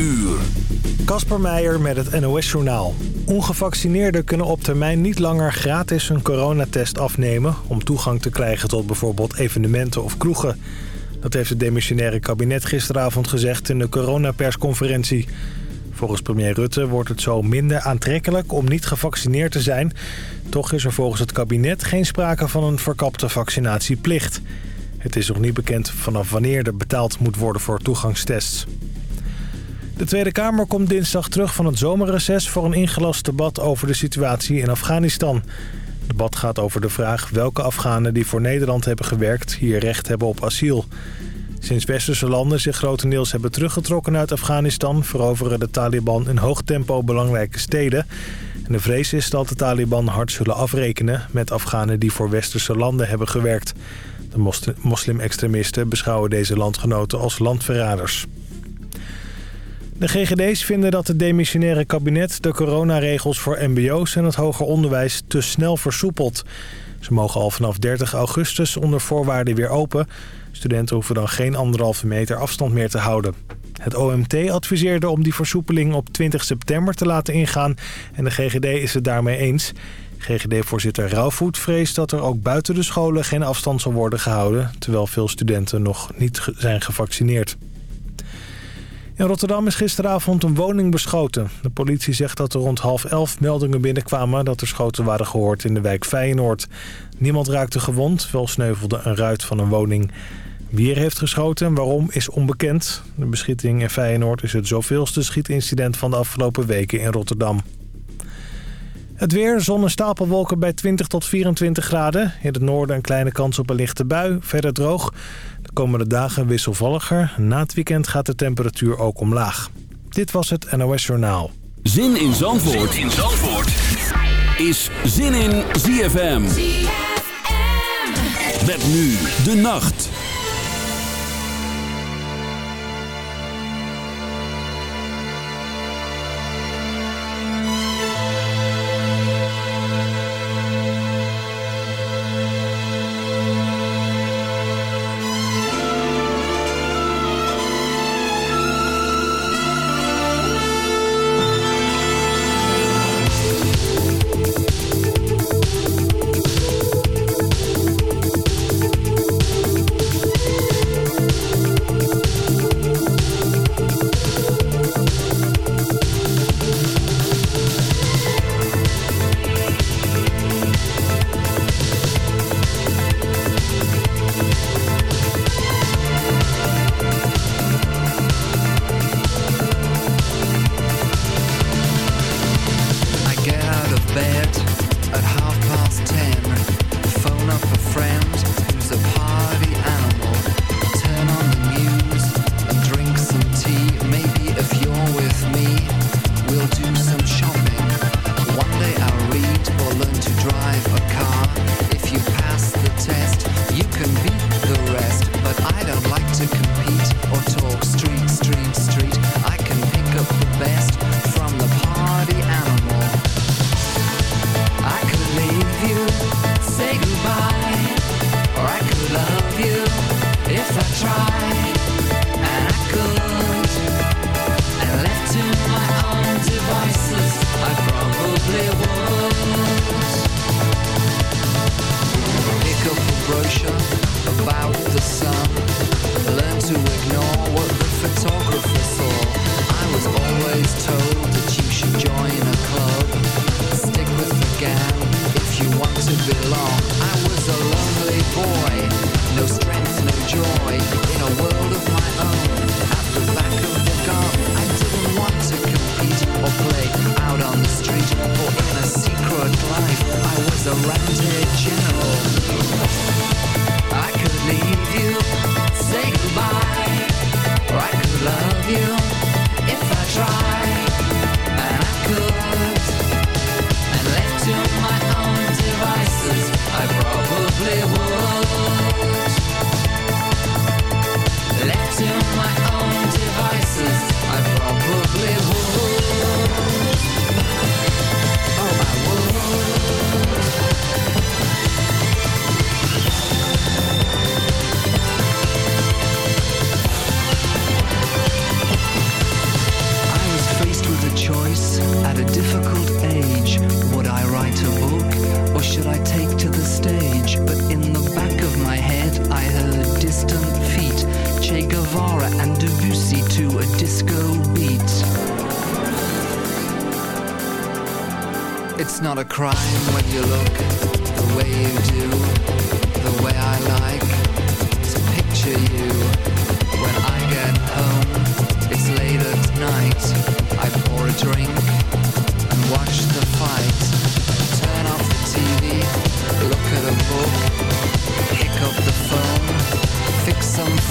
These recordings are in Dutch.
uur. Kasper Meijer met het NOS-journaal. Ongevaccineerden kunnen op termijn niet langer gratis een coronatest afnemen... om toegang te krijgen tot bijvoorbeeld evenementen of kroegen. Dat heeft het demissionaire kabinet gisteravond gezegd in de coronapersconferentie. Volgens premier Rutte wordt het zo minder aantrekkelijk om niet gevaccineerd te zijn. Toch is er volgens het kabinet geen sprake van een verkapte vaccinatieplicht. Het is nog niet bekend vanaf wanneer er betaald moet worden voor toegangstests. De Tweede Kamer komt dinsdag terug van het zomerreces voor een ingelast debat over de situatie in Afghanistan. Het debat gaat over de vraag welke Afghanen die voor Nederland hebben gewerkt hier recht hebben op asiel. Sinds westerse landen zich grotendeels hebben teruggetrokken uit Afghanistan... veroveren de Taliban in hoog tempo belangrijke steden. En de vrees is dat de Taliban hard zullen afrekenen... met Afghanen die voor westerse landen hebben gewerkt. De moslim-extremisten beschouwen deze landgenoten als landverraders. De GGD's vinden dat het demissionaire kabinet de coronaregels voor mbo's en het hoger onderwijs te snel versoepelt. Ze mogen al vanaf 30 augustus onder voorwaarden weer open. Studenten hoeven dan geen anderhalve meter afstand meer te houden. Het OMT adviseerde om die versoepeling op 20 september te laten ingaan en de GGD is het daarmee eens. GGD-voorzitter Rauwvoet vreest dat er ook buiten de scholen geen afstand zal worden gehouden... terwijl veel studenten nog niet zijn gevaccineerd. In Rotterdam is gisteravond een woning beschoten. De politie zegt dat er rond half elf meldingen binnenkwamen... dat er schoten waren gehoord in de wijk Feyenoord. Niemand raakte gewond, wel sneuvelde een ruit van een woning. Wie er heeft geschoten en waarom is onbekend. De beschieting in Feyenoord is het zoveelste schietincident van de afgelopen weken in Rotterdam. Het weer, zon en stapelwolken bij 20 tot 24 graden. In het noorden een kleine kans op een lichte bui, verder droog. De komende dagen wisselvalliger. Na het weekend gaat de temperatuur ook omlaag. Dit was het NOS Journaal. Zin in Zandvoort, zin in Zandvoort. is Zin in ZFM. ZFM. Met nu de nacht.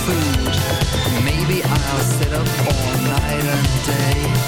Food. Maybe I'll sit up all night and day,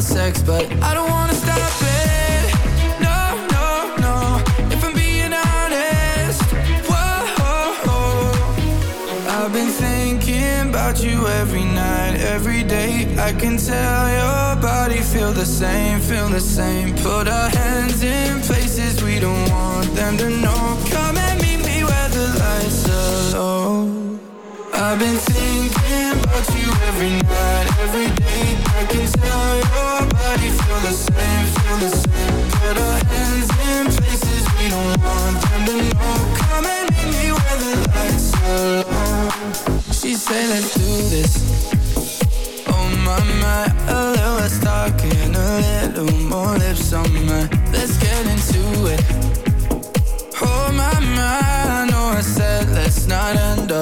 about sex, but I don't wanna stop it. No, no, no. If I'm being honest, whoa. I've been thinking about you every night, every day. I can tell your body feel the same, feel the same. Put a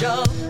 show.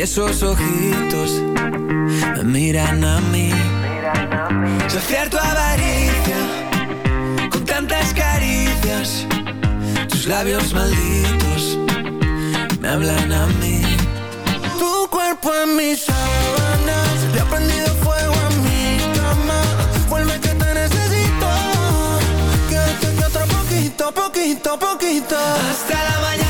Y esos ojitos me miran a mí. Saciar tu avaricia con tantas caricias. Tus labios malditos me hablan a mí. Tu cuerpo en mis sábanas, le ha prendido fuego a mi cama. Vuelve que te necesito. que Quédate que otro poquito, poquito, poquito. Hasta la mañana.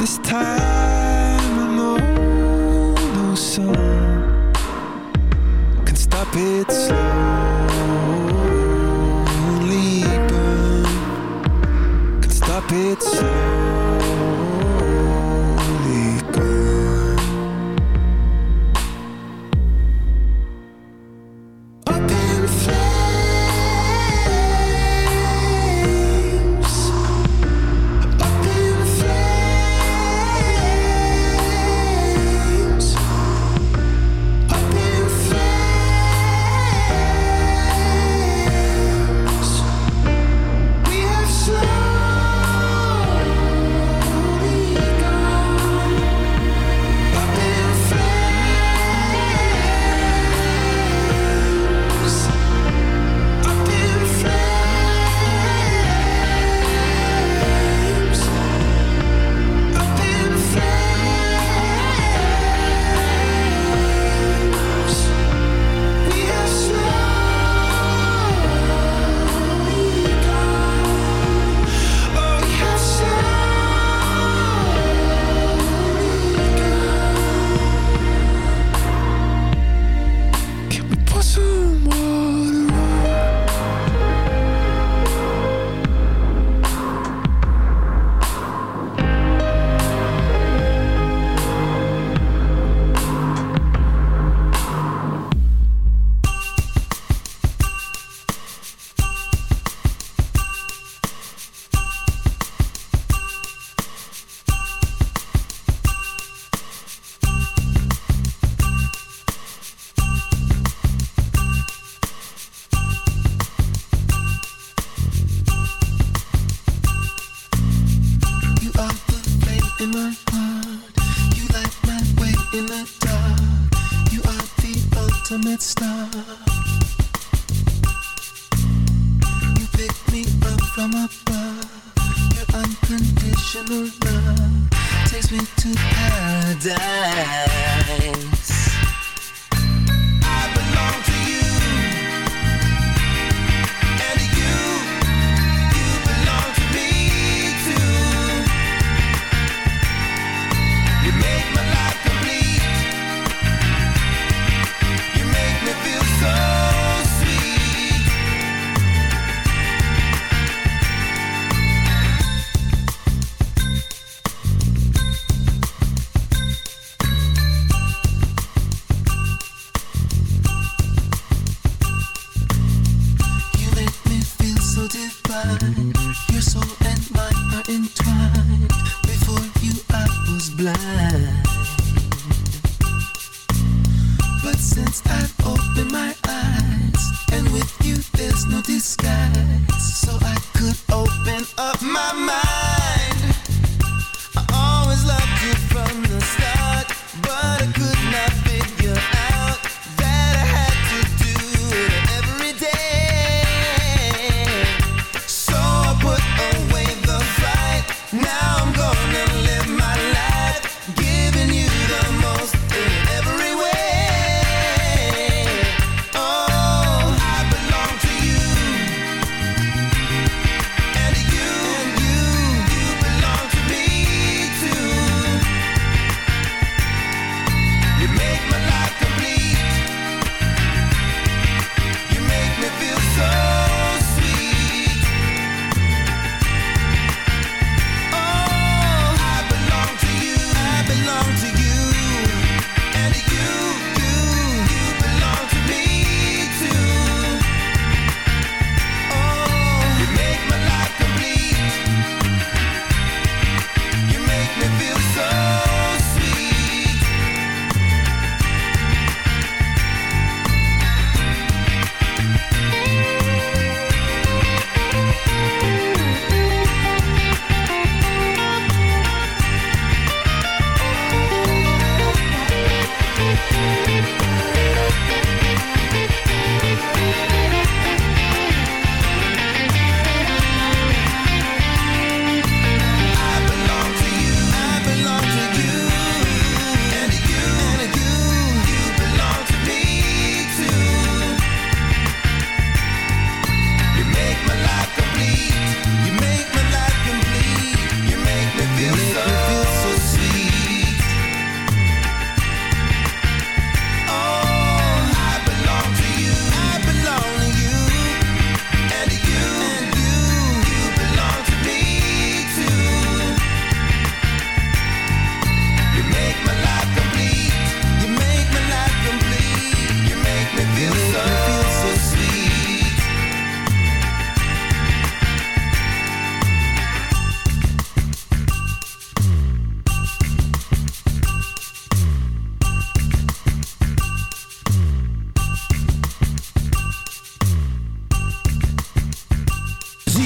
This time I know no sun Can stop it slowly burn Can stop it slowly.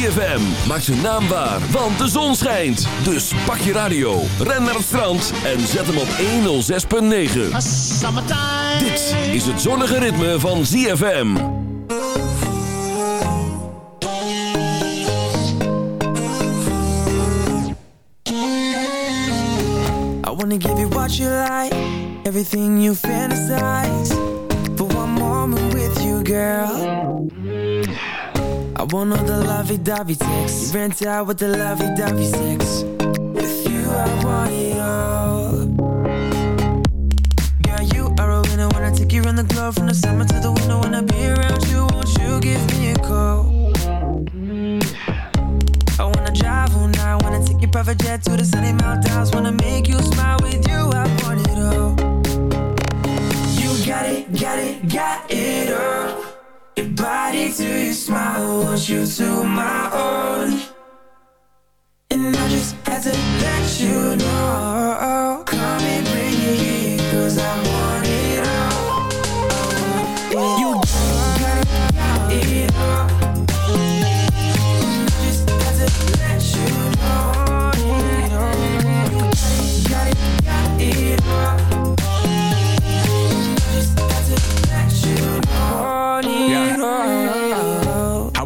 ZFM. Maak zijn naam waar, want de zon schijnt. Dus pak je radio, ren naar het strand en zet hem op 106.9. Dit is het zonnige ritme van ZFM. I wanna give you what you like, everything you fantasize. For one moment with you, girl. I want all the lovey-dovey sex. You rent out with the lovey-dovey sex. With you, I want it all. Girl, you are a winner I take you around the globe from the summer to the winter. I be around you, won't you give me a call? I wanna drive all night, wanna take your private jet to the sunny mountains, wanna make you smile with you. I want it all. You got it, got it, got it body to your smile, want you to my own. And I just had to let you know.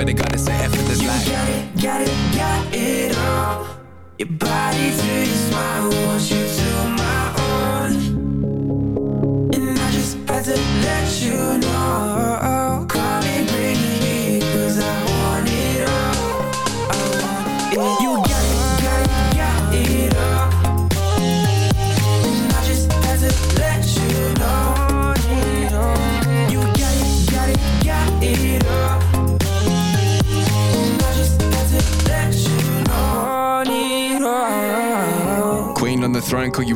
Swear to God, it's a effortless life. Got it, got it, got it all. Your body to your smile, wants you to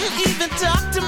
Wouldn't even talk to me.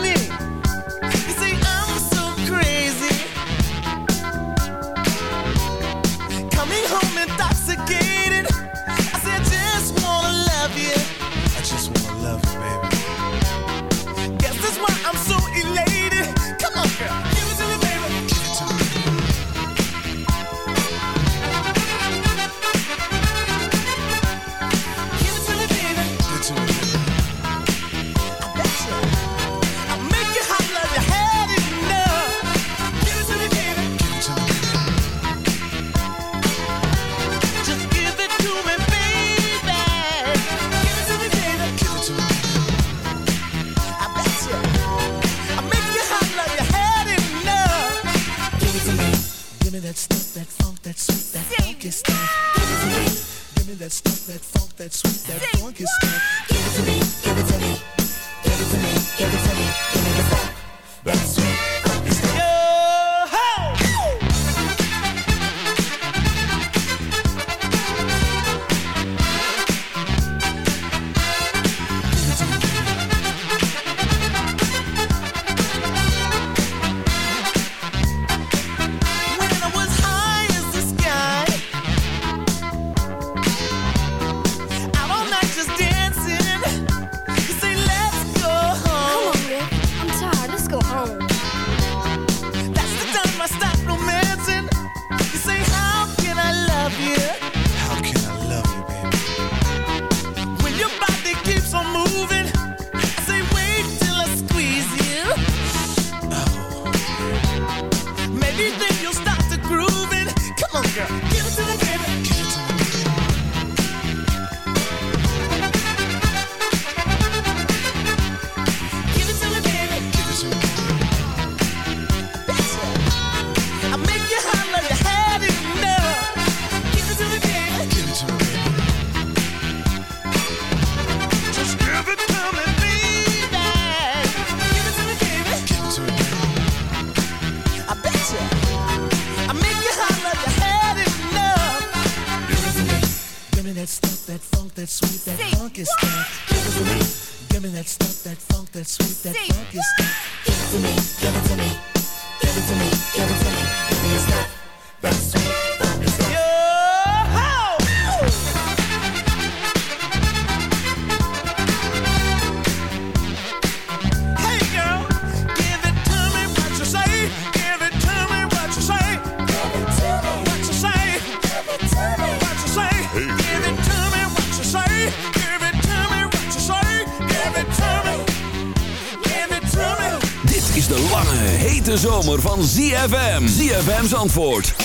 ZFM. ZFM's antwoord, 106.9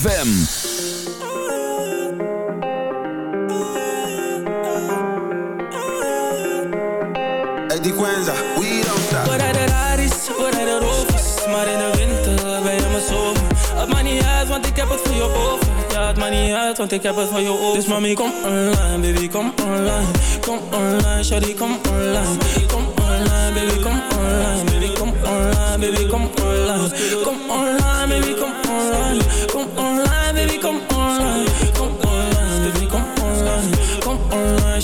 FM. Eddie Quenza, we don't stop. We rijden Raris, rijden Rovers Maar in de winter ben je mijn zomer Het maakt niet uit, want ik heb het voor je over Ja, het maakt niet uit, want ik heb het voor je over Dus mami, kom online, baby, kom online. Kom online, shawty, kom online. Kom online, baby, kom online Baby, kom online, baby, kom online Kom online, baby, kom online Kom online, baby, Kom online,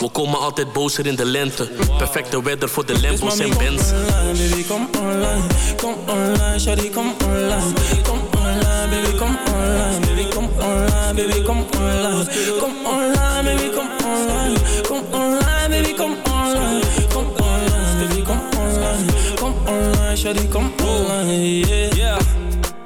We komen altijd bozer in de lente. Perfecte weather voor de Lambos en Benz. Baby, kom online, kom online, shawty, kom online. Kom online, baby, kom online, baby, kom online, baby, kom online. Kom online, baby, kom online. Kom online, baby, kom online. Kom online, baby, kom online. Kom online, shawty, kom online, yeah.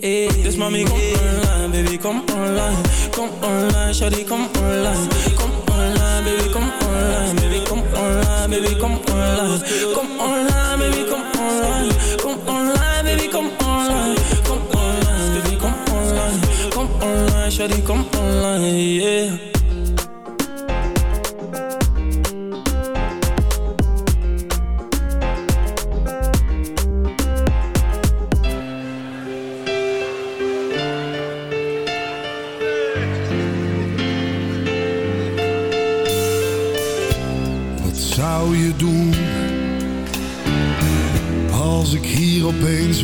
hey. Dus mami, kom online, baby, kom online. Kom online, shawty, kom online. Kom online, baby, kom online. Baby, kom online, baby, kom online. Kom online, baby, kom online. Kom online, baby, kom online. Kom online, baby, kom online. Kom online, shawty, kom online, yeah.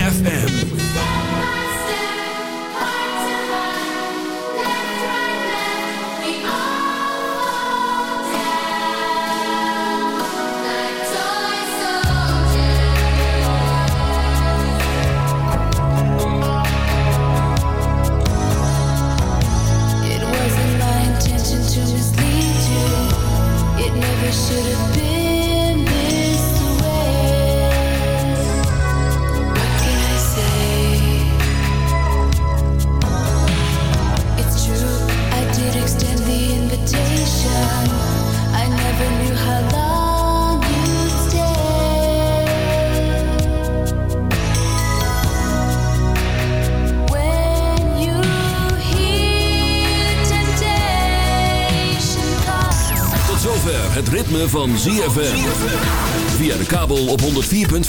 FM.